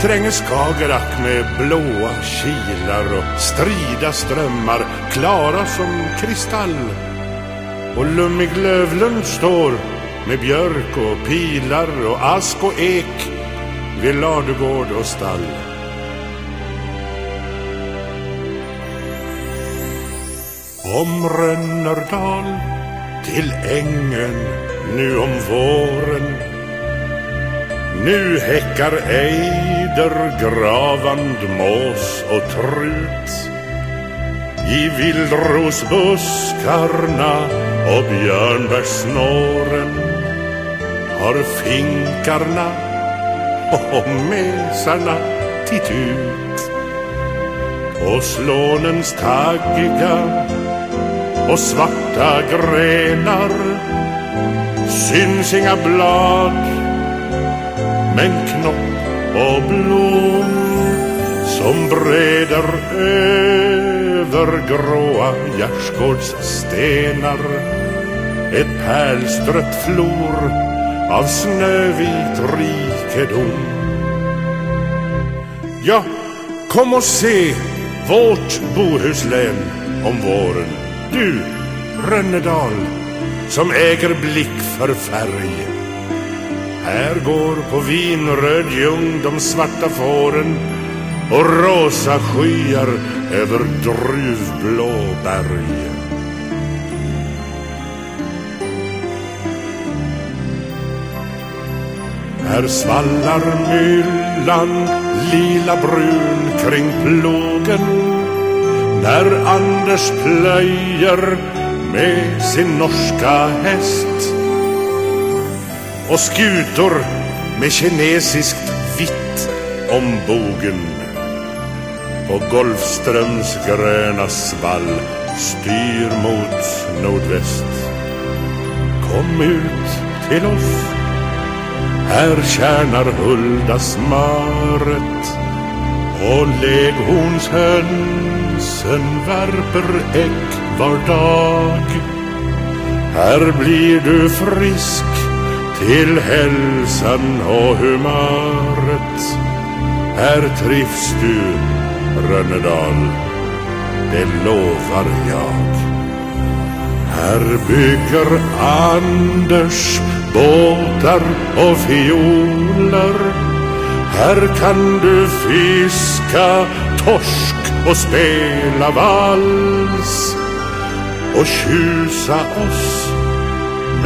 tränger Skagerrak med blåa kilar och strida strömmar klara som kristall. Och Lummig Lövlund står med björk och pilar och ask och ek vid ladugård och stall. Om Rönnerdal till ängen nu om våren nu häckar ejder, gravand, mås och trut. I vildrosbuskarna och björnbärssnåren har finkarna och mesarna titt ut. På slånens taggiga och svarta grenar syns inga blad. En knopp och blom som breder över gråa gärdsgårdsstenar ett pärlstrött flor av snövit rikedom. Ja, kom och se vårt Bohuslän om våren. Du, Rönnedal, som äger blick för färg här går på vinröd ljung de svarta fåren och rosa skyar över druvblå berg. Här svallar myllan lila brun kring plogen när Anders plöjer med sin norska häst och skutor med kinesiskt vitt om bogen. På Golfströms gröna svall styr mot nordväst. Kom ut till oss, här tjänar Hulda smöret och leghornshönsen värper ägg var dag. Här blir du frisk till hälsan och humöret. Här trivs du, Rönnedal, det lovar jag. Här bygger Anders båtar och fioler. Här kan du fiska torsk och spela vals och tjusa oss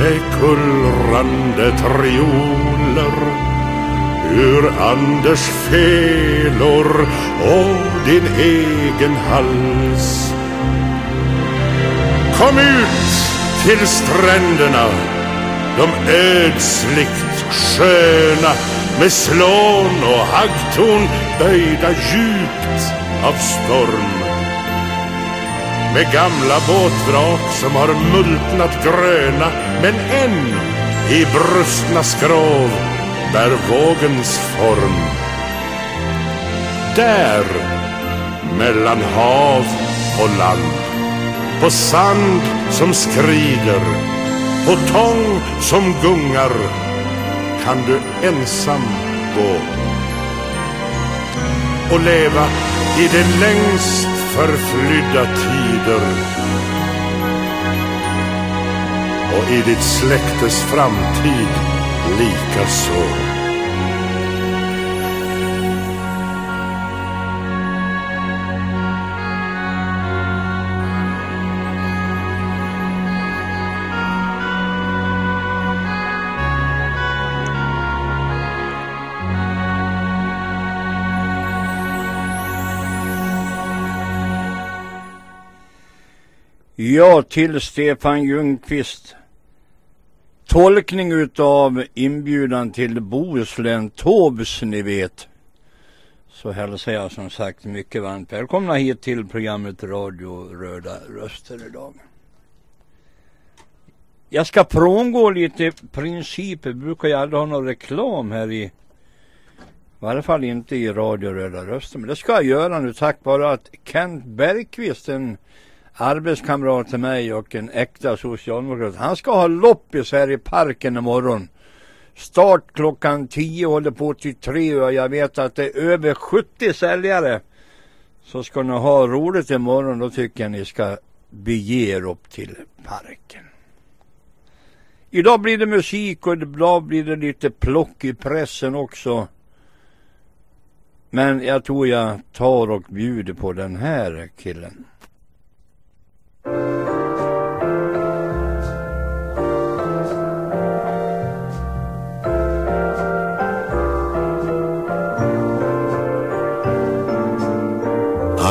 med kullrande trioler ur Anders felor och din egen hals. Kom ut till stränderna, de ödsligt sköna med slån och haggtorn böjda djupt av storm med gamla båtvrak som har multnat gröna men än i brustna skrov bär vågens form. Där, mellan hav och land, på sand som skrider, på tång som gungar, kan du ensam gå och leva i det längst förflydda tider och i ditt släktes framtid likaså. Ja, till Stefan Ljungqvist. Tolkning utav inbjudan till Bohuslän Tobs, ni vet. Så hälsar jag som sagt mycket varmt välkomna hit till programmet Radio Röda Röster idag. Jag ska frångå lite principer. Brukar ju aldrig ha någon reklam här i i varje fall inte i Radio Röda Röster. Men det ska jag göra nu tack vare att Kent Bergqvist, en arbetskamrat till mig och en äkta socialdemokrat. Han ska ha loppis här i parken imorgon. Start klockan 10 håller på till 3 och jag vet att det är över 70 säljare. Så ska ni ha roligt imorgon då tycker jag ni ska bege er upp till parken. Idag blir det musik och idag blir det lite plock i pressen också. Men jag tror jag tar och bjuder på den här killen.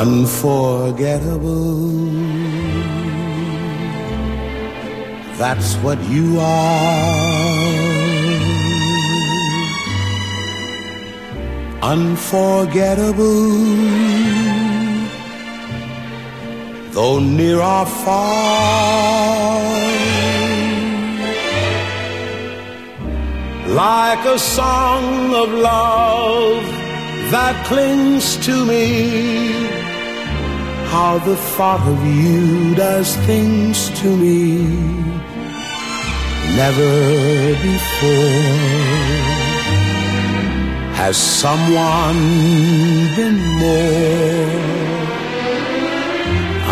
Unforgettable. That's what you are. Unforgettable. Though near or far. Like a song of love that clings to me how the thought of you does things to me never before has someone been more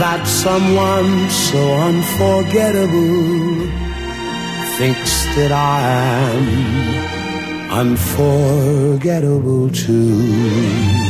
that someone so unforgettable thinks that I am unforgettable too.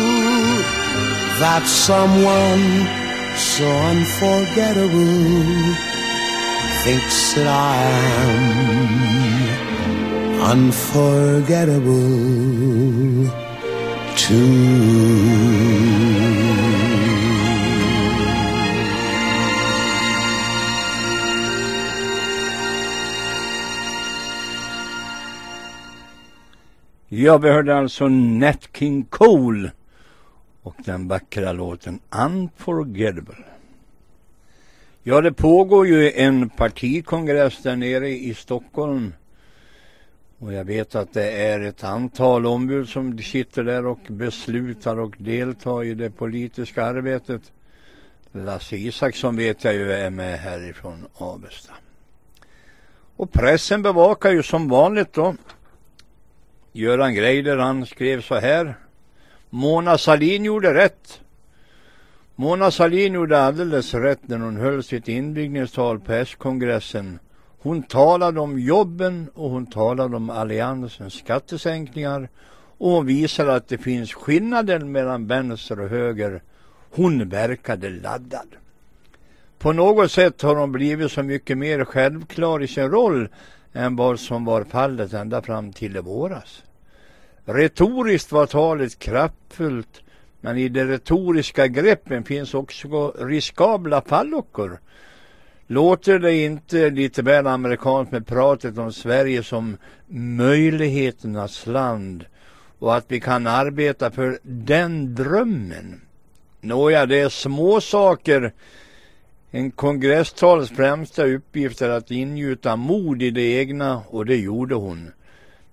that someone so unforgettable thinks that I am unforgettable too. Ja, vi hörde alltså Nat King Cole och den vackra låten Unforgettable. Ja, det pågår ju en partikongress där nere i Stockholm. Och jag vet att det är ett antal ombud som sitter där och beslutar och deltar i det politiska arbetet. Lasse Isaksson vet jag ju är med härifrån Avesta. Och pressen bevakar ju som vanligt då. Göran Greider han skrev så här. Mona Salin gjorde rätt. Mona Salin gjorde alldeles rätt när hon höll sitt inbyggningstal på S-kongressen. Hon talade om jobben och hon talade om alliansens skattesänkningar och hon visade att det finns skillnader mellan vänster och höger. Hon verkade laddad. På något sätt har hon blivit så mycket mer självklar i sin roll än vad som var fallet ända fram till i våras. Retoriskt var talet kraftfullt men i de retoriska greppen finns också riskabla fallockor. Låter det inte lite väl amerikanskt med pratet om Sverige som möjligheternas land och att vi kan arbeta för den drömmen? Nåja, det är små saker. En kongresstals främsta uppgift är att ingjuta mod i det egna och det gjorde hon.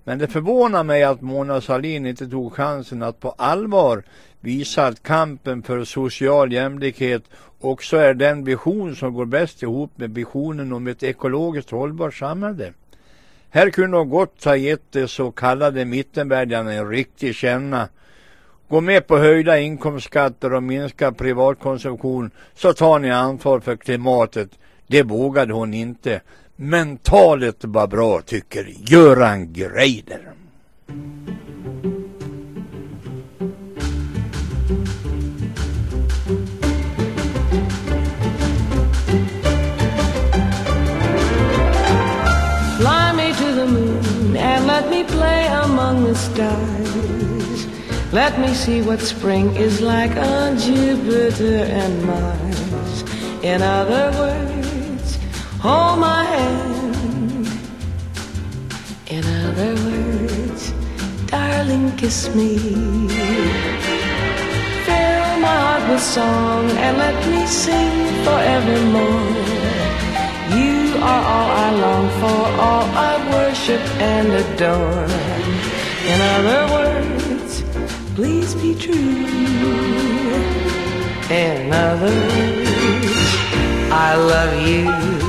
Men det förvånar mig att Mona Sahlin inte tog chansen att på allvar visa att kampen för social jämlikhet också är den vision som går bäst ihop med visionen om ett ekologiskt hållbart samhälle. Här kunde hon gott ha gett de så kallade mittenväljarna en riktig känna. Gå med på höjda inkomstskatter och minska privatkonsumtion så tar ni ansvar för klimatet. Det vågade hon inte. Men talet var bra tycker Göran Greider. Fly me to the moon and let me play among the stars. Let me see what spring is like on Jupiter and Mars. In other words, hold my hand. In other words, darling, kiss me. Fill my heart with song and let me sing forevermore. You are all I long for, all I worship and adore. In other words, please be true. In other words, I love you.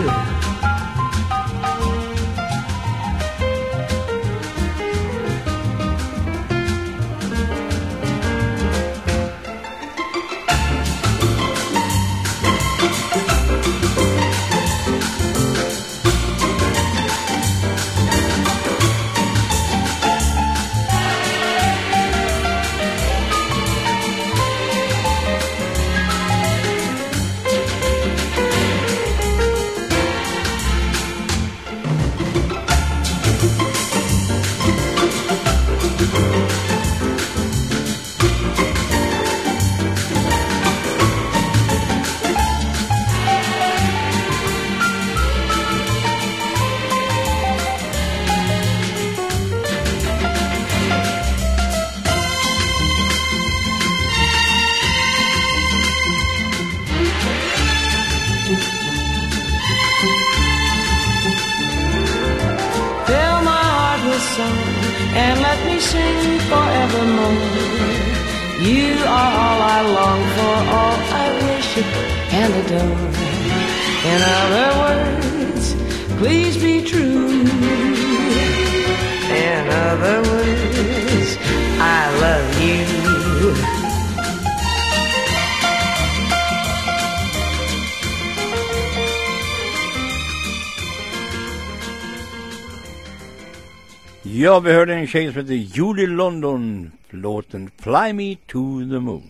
Ja, vi hörde en tjej som heter Julie London, låten Fly Me To The Moon.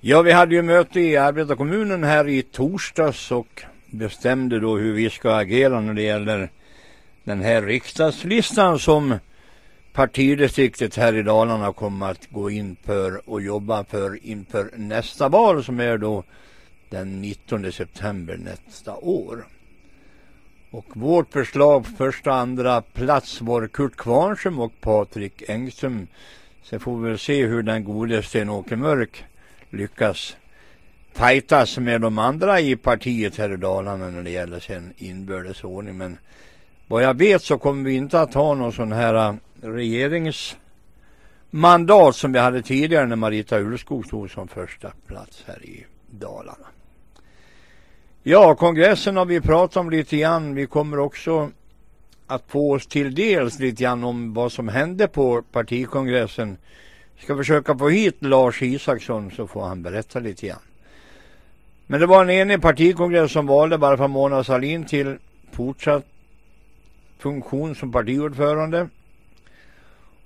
Ja, vi hade ju möte i arbetarkommunen här i torsdags och bestämde då hur vi ska agera när det gäller den här riksdagslistan som partidistriktet här i Dalarna kommer att gå in för och jobba för inför nästa val som är då den 19 september nästa år. Och vårt förslag första andra plats var Kurt Kvarnström och Patrik Engström. Sen får vi väl se hur den gode Sten-Åke Mörk lyckas fightas med de andra i partiet här i Dalarna när det gäller sen inbördesordning. Men vad jag vet så kommer vi inte att ha någon sån här äh, regeringsmandat som vi hade tidigare när Marita Ulskog stod som första plats här i Dalarna. Ja, kongressen har vi pratat om lite grann. Vi kommer också att få oss till dels lite grann om vad som hände på partikongressen. Vi ska försöka få hit Lars Isaksson så får han berätta lite grann. Men det var en enig partikongress som valde bara för Mona Salin till fortsatt funktion som partiordförande.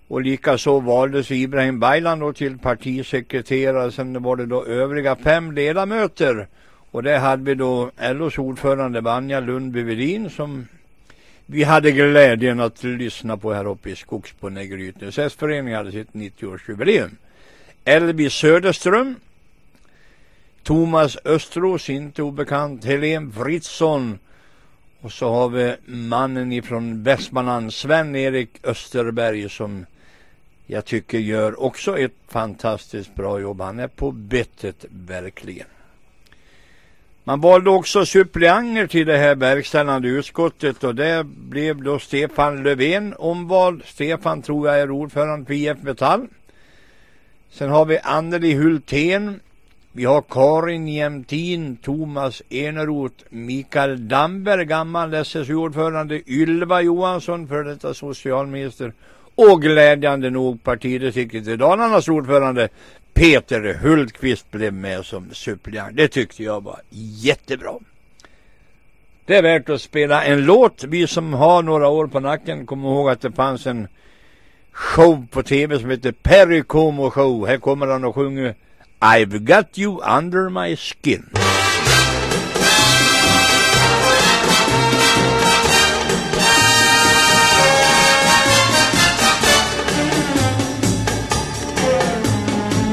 Och likaså valdes Ibrahim Baylan då till partisekreterare. Sen var det då övriga fem ledamöter och där hade vi då LOs ordförande Vanja Lundby Vedin som vi hade glädjen att lyssna på här uppe i Skogsbonde Grytnäs S-föreningen hade sitt 90-årsjubileum. Elby Söderström, Thomas Östros, inte obekant, Helene Fritzson och så har vi mannen ifrån Västmanland, Sven-Erik Österberg som jag tycker gör också ett fantastiskt bra jobb. Han är på bettet verkligen. Man valde också suppleanter till det här verkställande utskottet och det blev då Stefan Löfven omvald. Stefan tror jag är ordförande för IF Metall. Sen har vi Anneli Hultén. Vi har Karin Jämtin, Thomas Eneroth, Mikael Damberg, gammal SSU-ordförande, Ylva Johansson, för detta socialminister och glädjande nog partidistriktet i Dalarnas ordförande Peter Hultqvist blev med som suppleant. Det tyckte jag var jättebra. Det är värt att spela en låt. Vi som har några år på nacken kommer ihåg att det fanns en show på tv som heter Perry Como Show. Här kommer han och sjunger I've got you under my skin.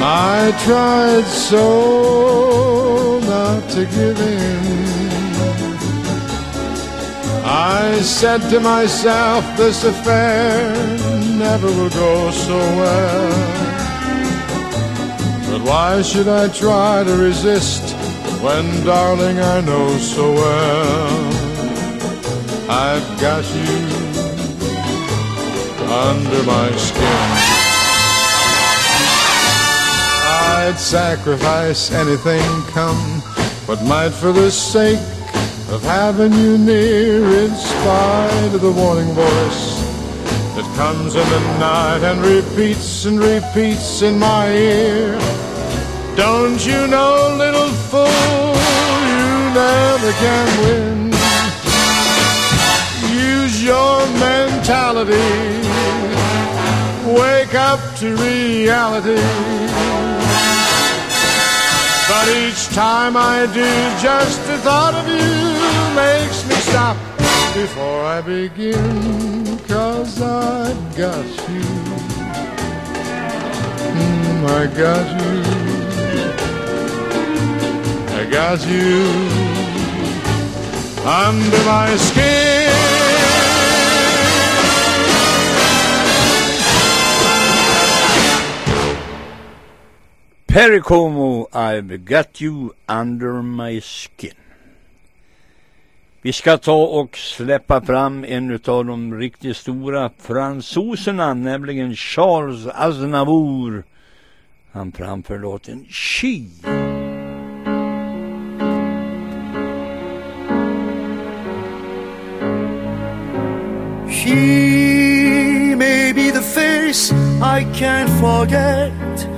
I tried so not to give in. I said to myself, this affair never will go so well. But why should I try to resist when, darling, I know so well I've got you under my skin. I'd sacrifice anything come what might for the sake of having you near in spite of the warning voice that comes in the night and repeats and repeats in my ear. Don't you know, little fool, you never can win. Use your mentality. Wake up to reality. But each time I do, just the thought of you makes me stop before I begin. Cause I've got you. Mm, I got you. I got you under my skin. Perry Como, I've got you under my skin. Vi ska ta och släppa fram en av de riktigt stora fransoserna, nämligen Charles Aznavour. Han framför låten She. She may be the face I can't forget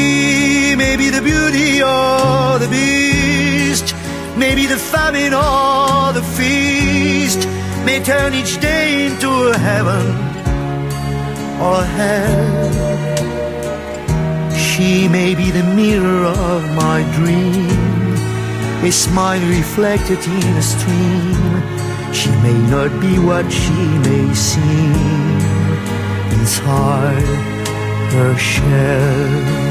Maybe the beauty or the beast, maybe the famine or the feast, may turn each day into a heaven or hell. She may be the mirror of my dream, a smile reflected in a stream. She may not be what she may seem inside her shell.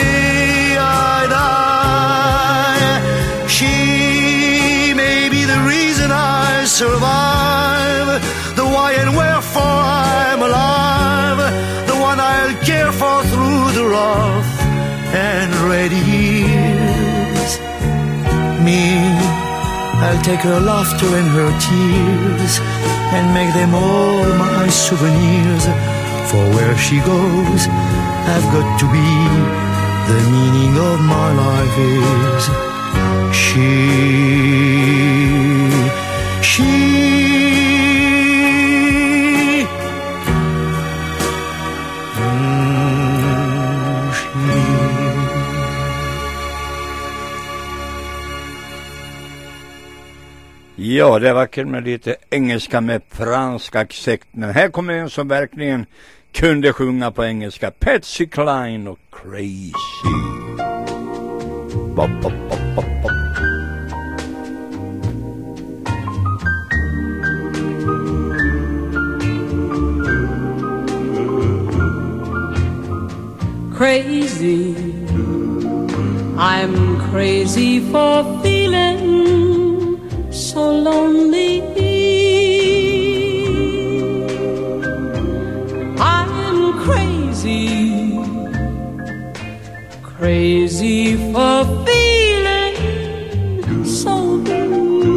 survive, the why and wherefore I'm alive, the one I'll care for through the rough and ready years. Me, I'll take her laughter and her tears and make them all my souvenirs. For where she goes, I've got to be. The meaning of my life is she. She. Ja, det är vackert med lite engelska med fransk accent. Men här kommer en som verkligen kunde sjunga på engelska. Patsy Cline och Crazy. Bop, bop, bop, bop, bop. crazy. I'm crazy for fear. So lonely. I'm crazy, crazy for feeling so blue.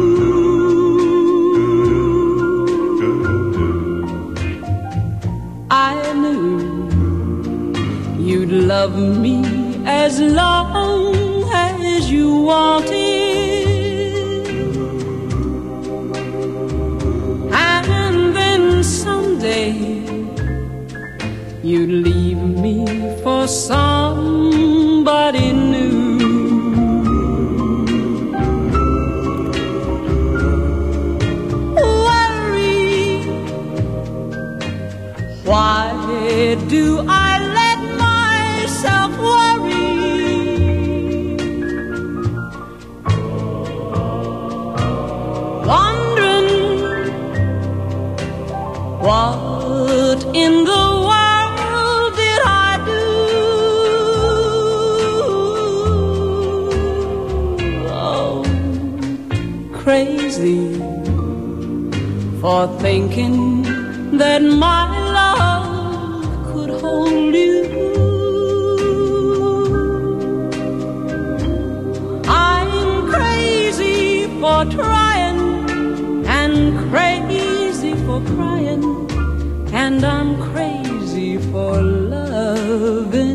I knew you'd love me as long as you wanted. You'd leave me for somebody new. Worry, why do I let myself worry? Wondering what in the crazy for thinking that my love could hold you. I'm crazy for trying and crazy for crying, and I'm crazy for loving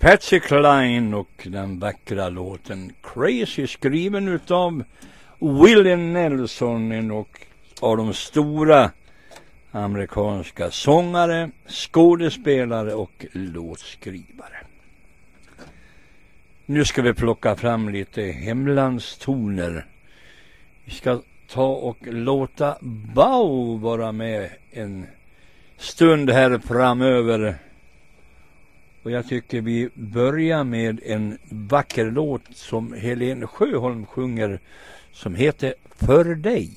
Patsy Cline och den vackra låten Crazy skriven utav Willie Nelson, en och av de stora amerikanska sångare, skådespelare och låtskrivare. Nu ska vi plocka fram lite hemlandstoner. Vi ska ta och låta Bau vara med en stund här framöver. Och jag tycker vi börjar med en vacker låt som Helen Sjöholm sjunger som heter För dig.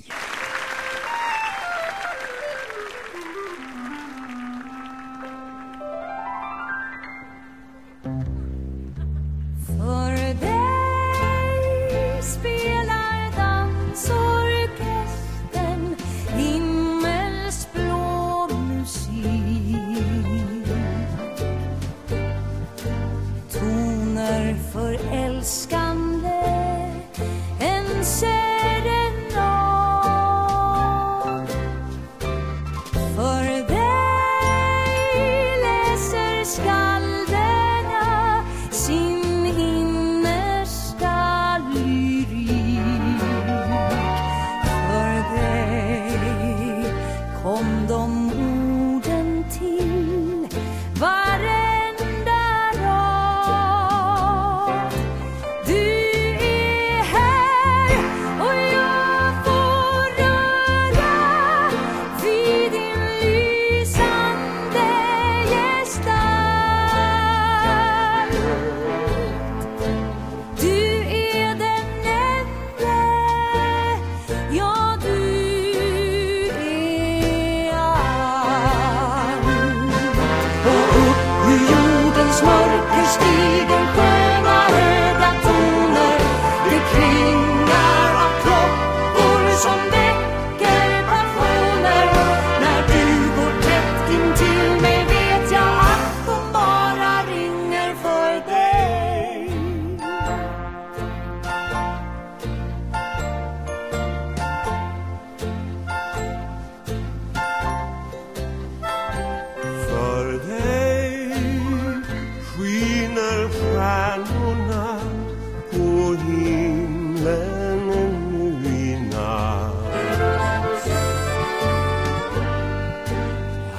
männen nu i natt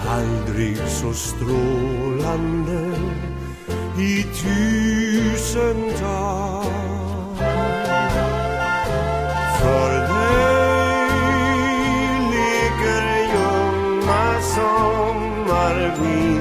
Aldrig så strålande i tusen dagar För dig ligger ljumma sommarvin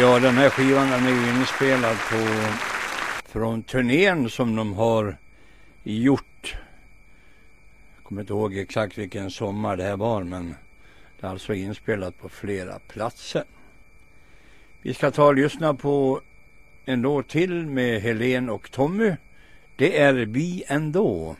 Ja, den här skivan den är ju inspelad på från turnén som de har gjort. Jag kommer inte ihåg exakt vilken sommar det här var, men det är alltså inspelat på flera platser. Vi ska ta och lyssna på en låt till med Helen och Tommy. Det är Vi ändå.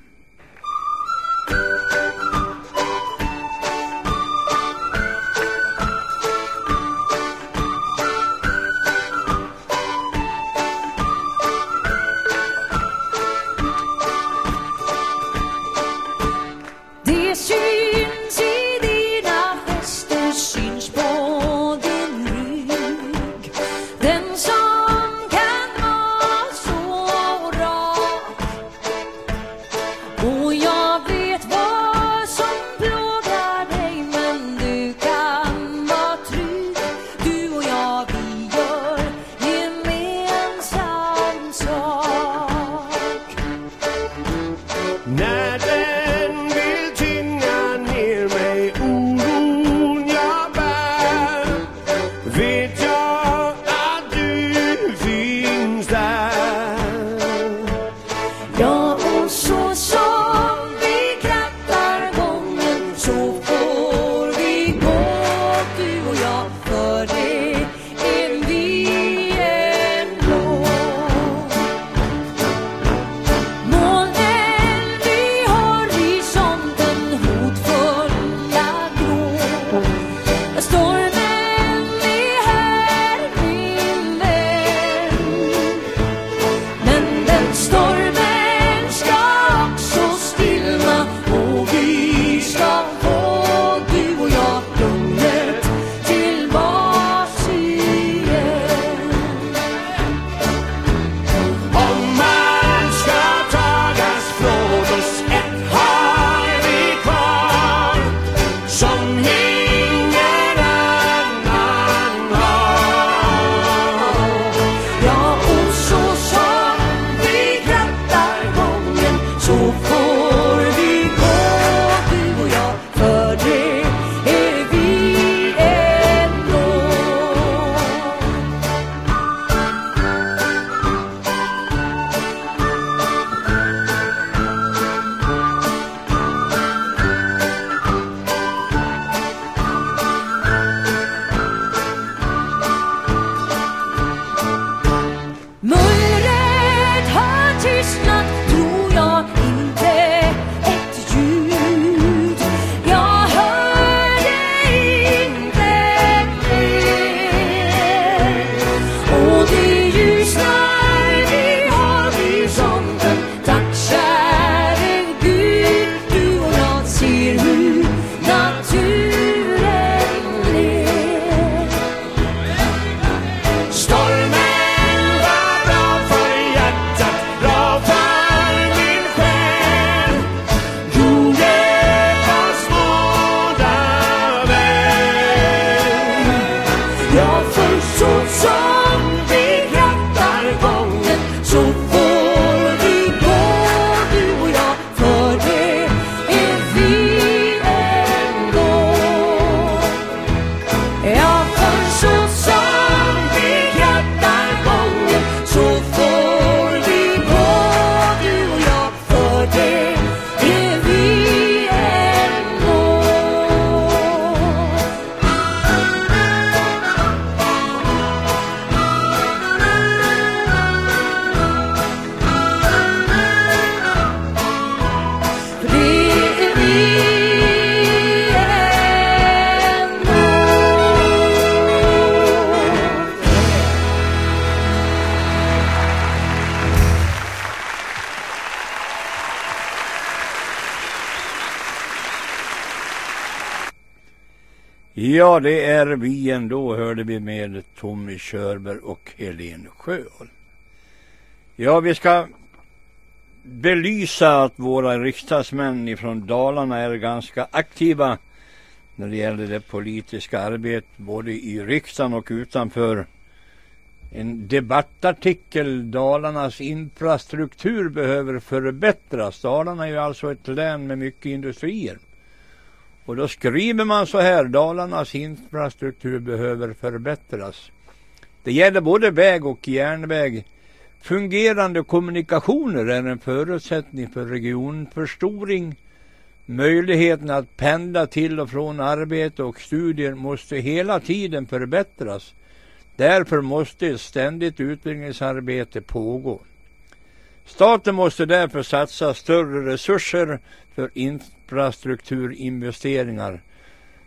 Ja, det är vi ändå, hörde vi med Tommy Körberg och Helene Sjöholm. Ja, vi ska belysa att våra riksdagsmän ifrån Dalarna är ganska aktiva när det gäller det politiska arbetet både i riksdagen och utanför. En debattartikel, Dalarnas infrastruktur behöver förbättras. Dalarna är ju alltså ett län med mycket industrier. Och då skriver man så här, Dalarnas infrastruktur behöver förbättras. Det gäller både väg och järnväg. Fungerande kommunikationer är en förutsättning för regionförstoring. Möjligheten att pendla till och från arbete och studier måste hela tiden förbättras. Därför måste ett ständigt utvecklingsarbete pågå. Staten måste därför satsa större resurser för infrastrukturinvesteringar.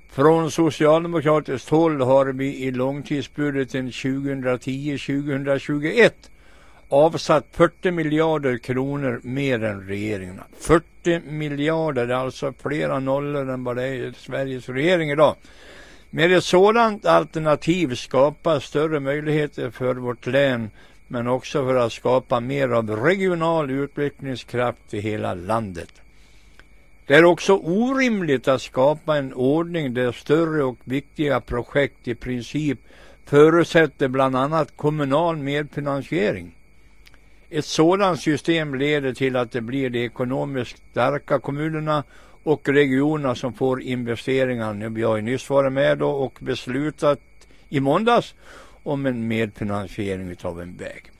Från socialdemokratiskt håll har vi i långtidsbudgeten 2010-2021 avsatt 40 miljarder kronor mer än regeringen. 40 miljarder, är alltså flera nollor än vad det är i Sveriges regering idag. Med ett sådant alternativ skapas större möjligheter för vårt län men också för att skapa mer av regional utvecklingskraft i hela landet. Det är också orimligt att skapa en ordning där större och viktiga projekt i princip förutsätter bland annat kommunal medfinansiering. Ett sådant system leder till att det blir de ekonomiskt starka kommunerna och regionerna som får investeringar. Vi har ju nyss varit med och beslutat i måndags om en medfinansiering av en väg.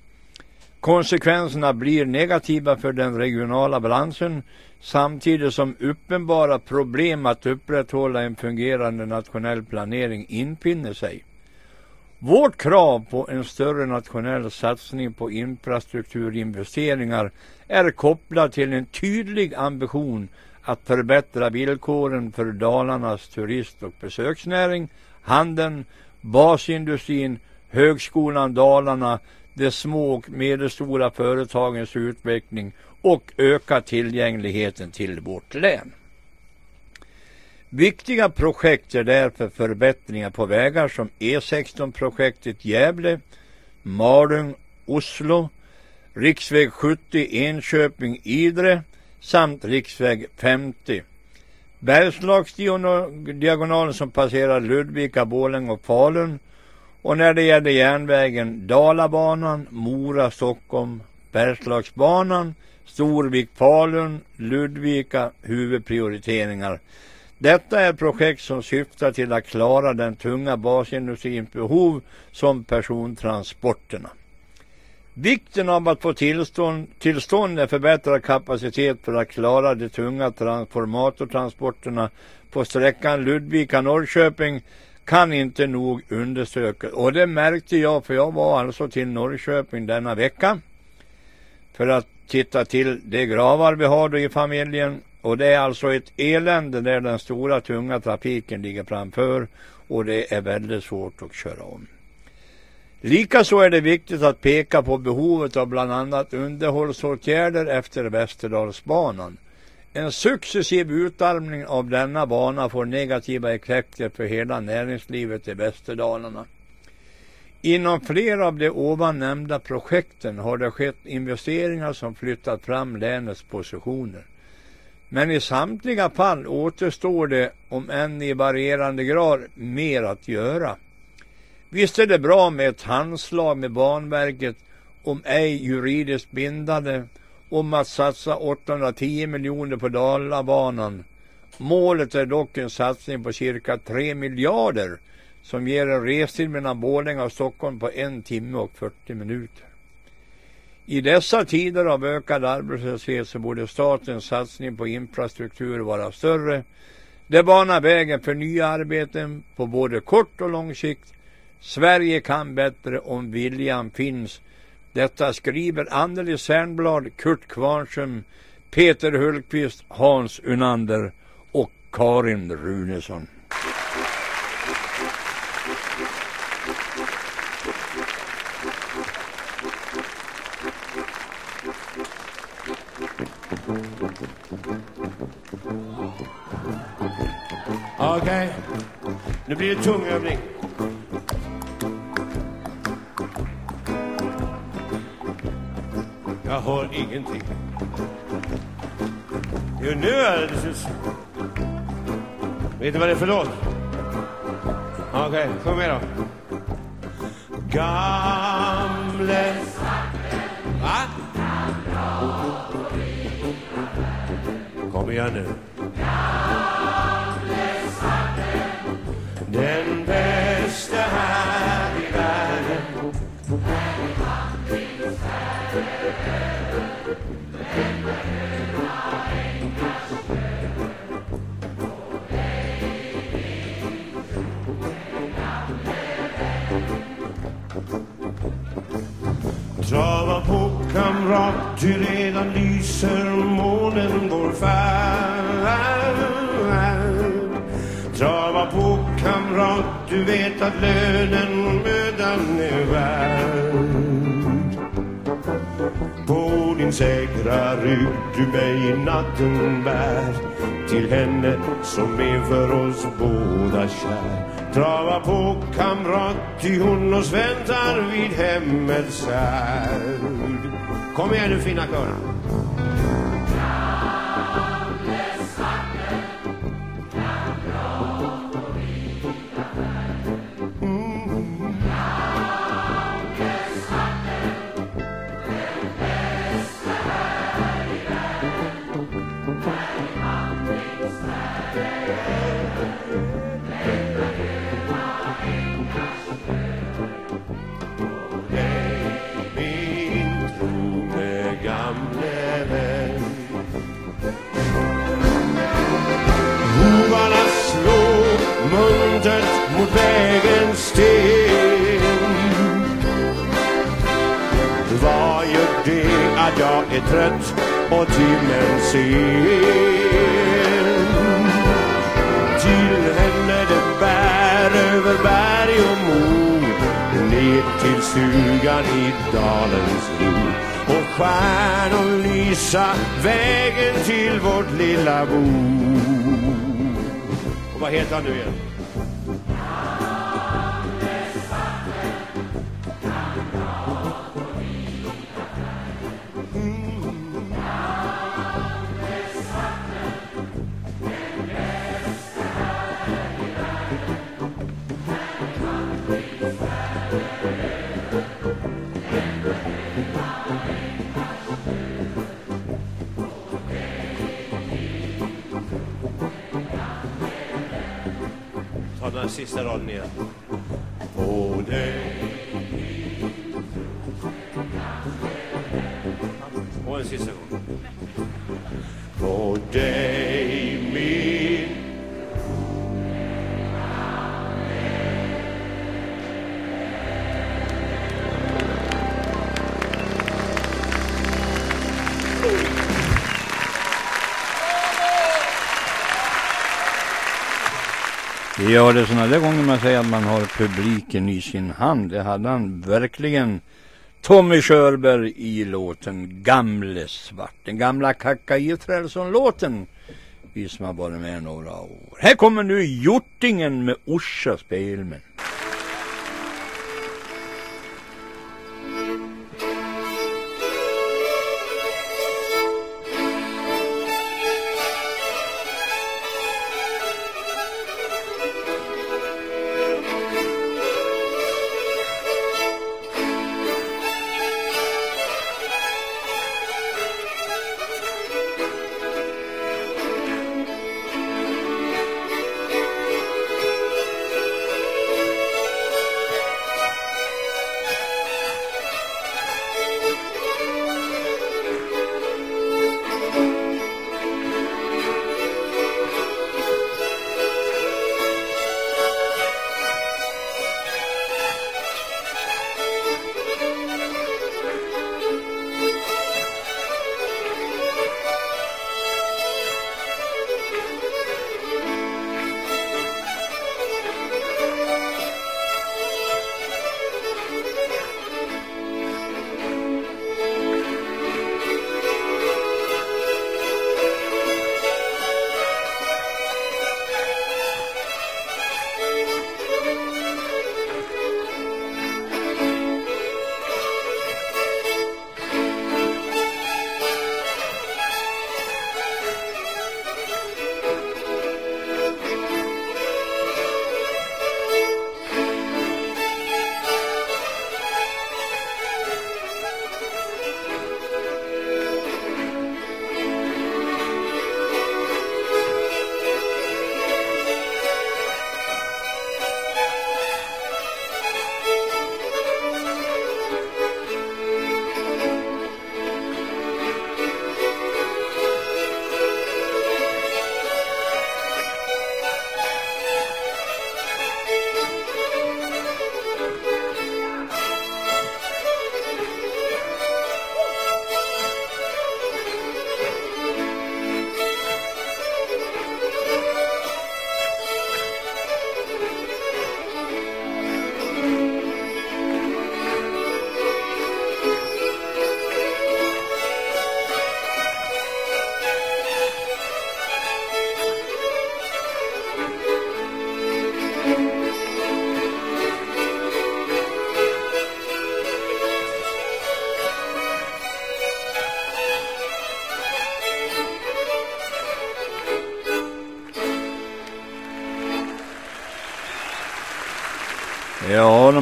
Konsekvenserna blir negativa för den regionala balansen samtidigt som uppenbara problem att upprätthålla en fungerande nationell planering infinner sig. Vårt krav på en större nationell satsning på infrastrukturinvesteringar är kopplat till en tydlig ambition att förbättra villkoren för Dalarnas turist- och besöksnäring, handeln, basindustrin, Högskolan Dalarna, de små och medelstora företagens utveckling och öka tillgängligheten till vårt län. Viktiga projekt är därför förbättringar på vägar som E16-projektet Gävle, Malung, Oslo, riksväg 70 Enköping-Idre samt riksväg 50. Bergslagsdiagonalen som passerar Ludvika, Borlänge och Falun och när det gäller järnvägen Dalabanan, Mora, Stockholm, Bergslagsbanan, Storvik-Falun, Ludvika huvudprioriteringar. Detta är projekt som syftar till att klara den tunga basindustrins behov som persontransporterna. Vikten av att få tillstånd, tillstånd är förbättrad kapacitet för att klara de tunga transformatortransporterna på sträckan Ludvika-Norrköping kan inte nog undersökas. Och det märkte jag för jag var alltså till Norrköping denna vecka. För att titta till de gravar vi har då i familjen. Och det är alltså ett elände där den stora tunga trafiken ligger framför. Och det är väldigt svårt att köra om. Likaså är det viktigt att peka på behovet av bland annat underhållsåtgärder efter Västerdalsbanan. En successiv utarmning av denna bana får negativa effekter för hela näringslivet i Västerdalarna. Inom flera av de ovan nämnda projekten har det skett investeringar som flyttat fram länets positioner. Men i samtliga fall återstår det, om än i varierande grad, mer att göra. Visst är det bra med ett handslag med Banverket om ej juridiskt bindande om att satsa 810 miljoner på Dalabanan. Målet är dock en satsning på cirka 3 miljarder som ger en restid mellan Borlänge och Stockholm på en timme och 40 minuter. I dessa tider av ökad arbetslöshet så borde statens satsning på infrastruktur vara större. Det banar vägen för nya arbeten på både kort och lång sikt. Sverige kan bättre om viljan finns detta skriver Anneli Sernblad, Kurt Kvarnström, Peter Hultqvist, Hans Unander och Karin Runesson. Okej, nu blir det tungövning. Jag hör ingenting. Jo, nu är det precis. Vet du vad det är för låt? Okej, sjung med då. Gamle... Va? Kom igen nu. Kamrat, ty redan lyser månen vår färd Trava på kamrat, du vet att lönen mödan är värd. På din säkra rygg du mig i natten bär Till henne som är för oss båda kär. Trava på kamrat, ty hon oss väntar vid hemmets härd Kom igen nu fina kören trött och timmen sen Till henne det bär över berg och mor ner till stugan i dalens ro och stjärnor lysa vägen till vårt lilla bo. Och vad heter han nu igen? Ta den här Ja, det är sådana där gånger man säger att man har publiken i sin hand. Det hade han verkligen. Tommy Körberg i låten Gamle svart. Den gamla Kacka Israelsson-låten. Vi som har varit med några år. Här kommer nu Hjortingen med Orsa spelmän.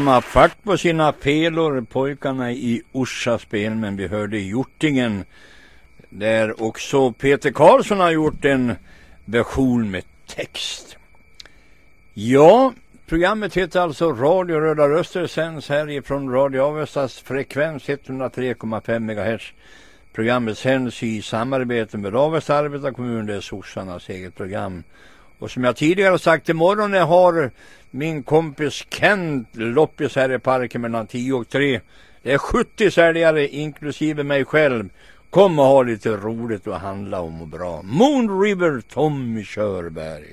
De har fart på sina pelor, pojkarna i Orsa spel, men vi hörde Hjortingen där också Peter Karlsson har gjort en version med text. Ja, programmet heter alltså Radio Röda Röster, sänds härifrån Radio Avestas frekvens 103,5 MHz. Programmet sänds i samarbete med Avesta arbetarkommun, det är sossarnas eget program. Och som jag tidigare sagt, imorgon har min kompis Kent loppis här i parken mellan 10 och 3. Det är 70 säljare inklusive mig själv. Kom och ha lite roligt och handla och må bra. Moon River Tommy Körberg.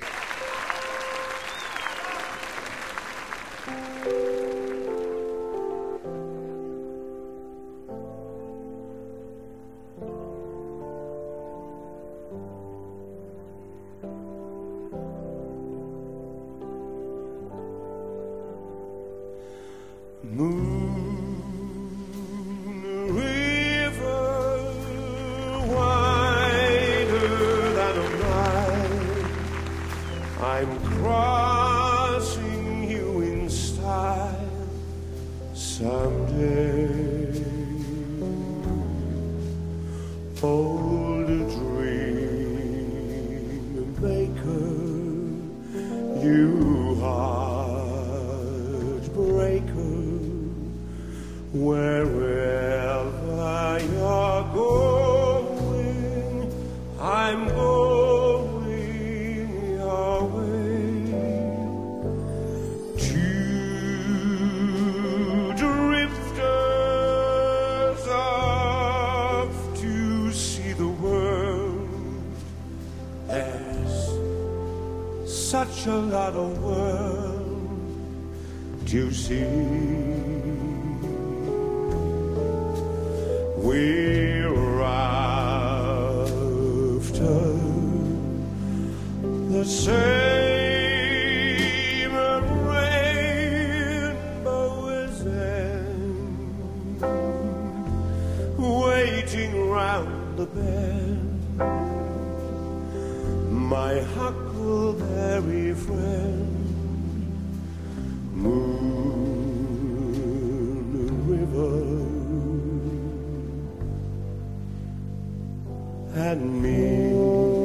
shadow and me.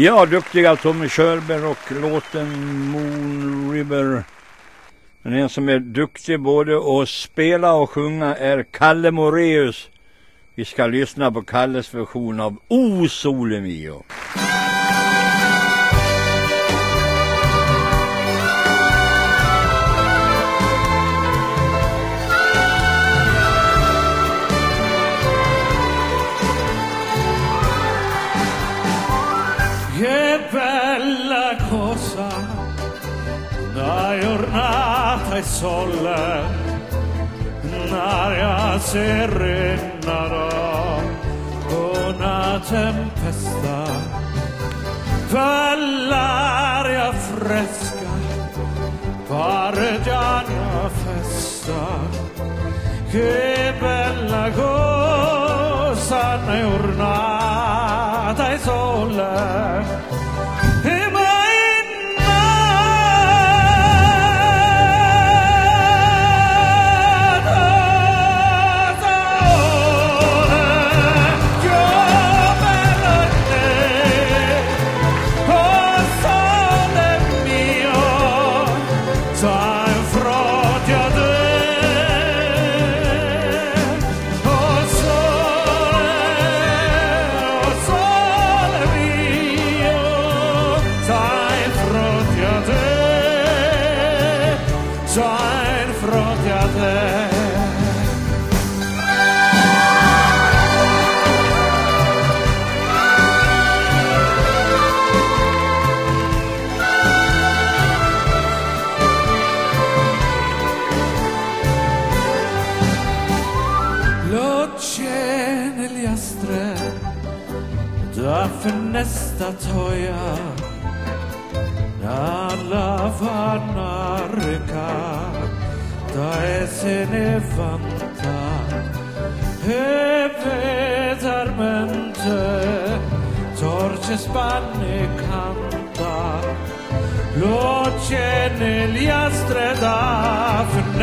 Ja, duktiga alltså Tommy Körberg och låten Moon River. Men en som är duktig både att spela och sjunga är Kalle Moreus. Vi ska lyssna på Kalles version av O Sole Mio. Hai ornata e solle, un'aria serenarò con una tempesta, quell'aria fresca, pare già una festa, che bella cosa ne ornata e sole. känner ljastre Därför er nästa toja Alla vanarka Da er är sene vanta Övet armente er Torce spanne canta Lo känner ljastre Därför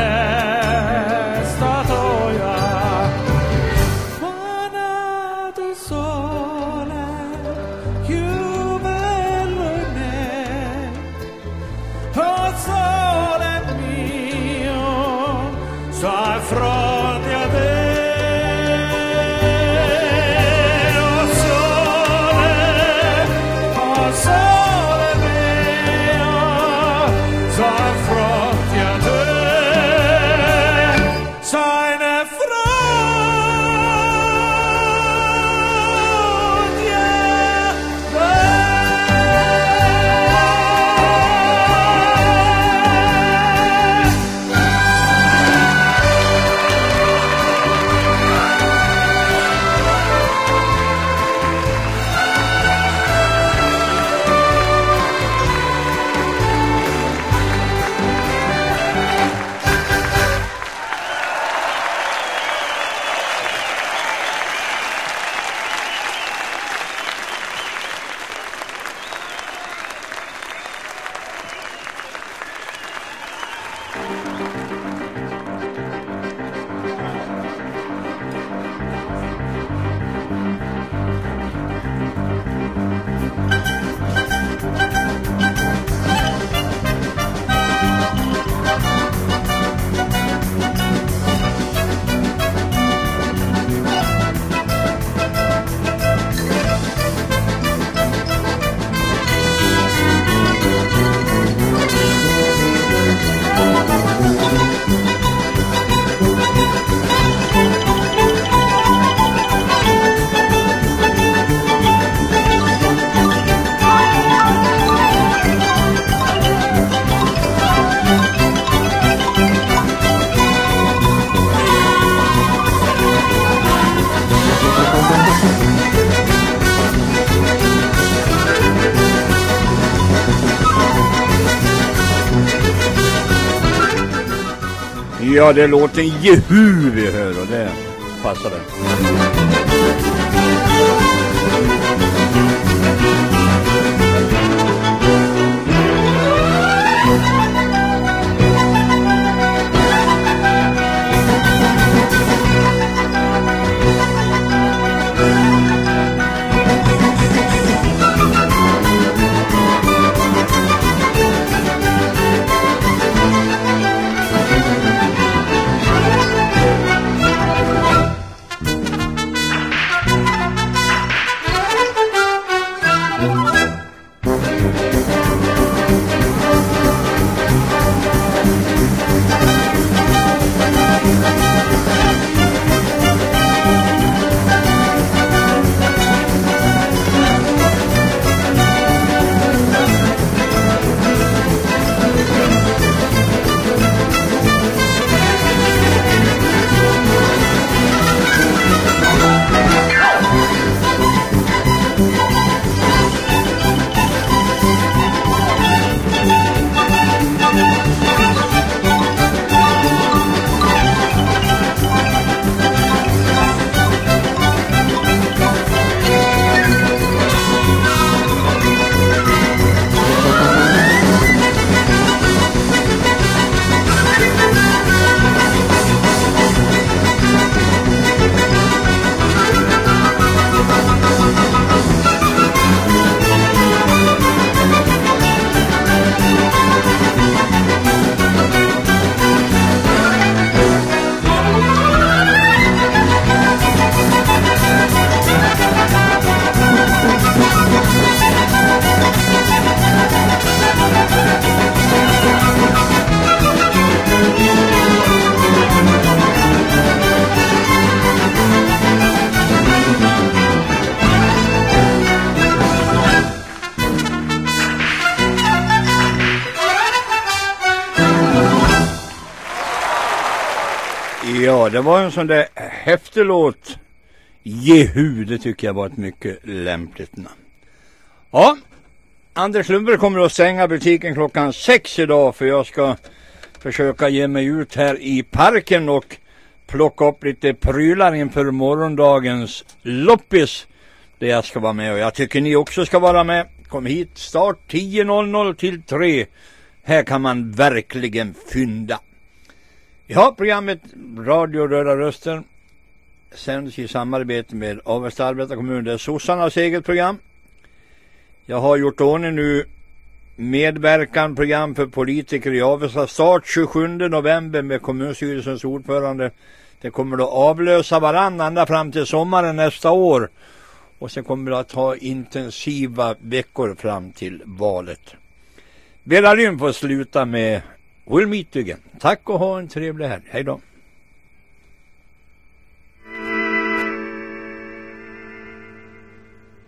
Ja, det låter Jehu vi hör och det passar det. Det var en sån där häftig låt. Jehu, det tycker jag var ett mycket lämpligt namn. Ja, Anders Lundberg kommer att stänga butiken klockan sex idag för jag ska försöka ge mig ut här i parken och plocka upp lite prylar inför morgondagens loppis. Där jag ska vara med och jag tycker ni också ska vara med. Kom hit, start 10.00 till 3. Här kan man verkligen fynda. Ja, programmet Radio Röda Röster sänds i samarbete med Avesta arbetarkommun. Det är sossarnas eget program. Jag har gjort ordning nu medverkan program för politiker i Avesta. Start 27 november med kommunstyrelsens ordförande. Det kommer att avlösa varandra ända fram till sommaren nästa år. Och sen kommer det att ha intensiva veckor fram till valet. Bela Lynn får sluta med We'll meet again. Tack och ha en trevlig helg. Hej då.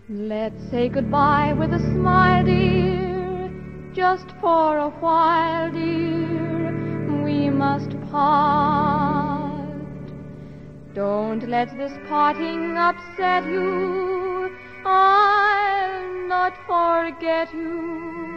Let's say goodbye with a smile, dear, just for a while, dear. We must part. Don't let this parting upset you. I'll not forget you,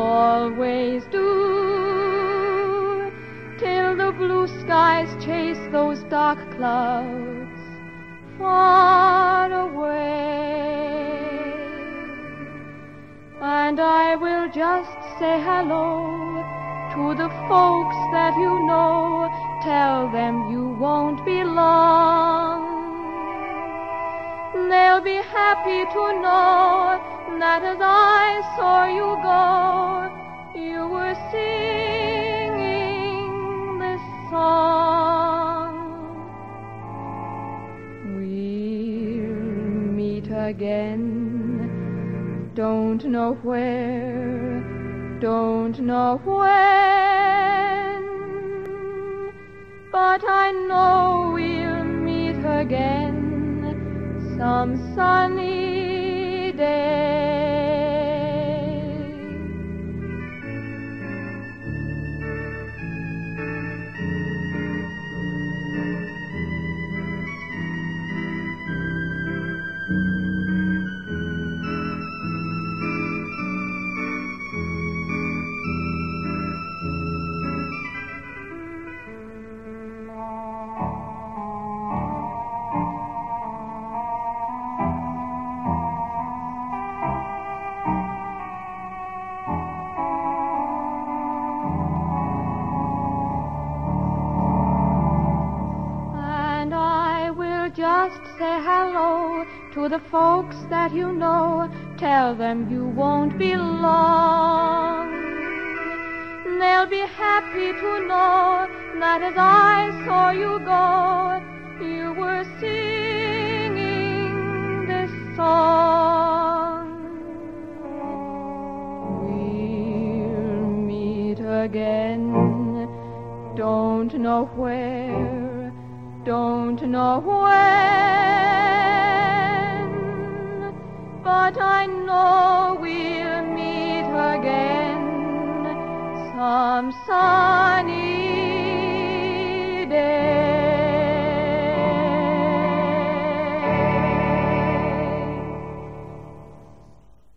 always do, till the blue skies chase those dark clouds far away. And I will just say hello to the folks that you know. Tell them you won't be long. They'll be happy to know that as I saw you go, you were singing this song. We'll meet again. Don't know where, don't know when, but I know we'll meet again some sunny day. The folks that you know. Tell them you won't be long. They'll be happy to know that as I saw you go, you were singing this song. We'll meet again. Don't know where, don't know when, but I know we'll meet again some sunny day.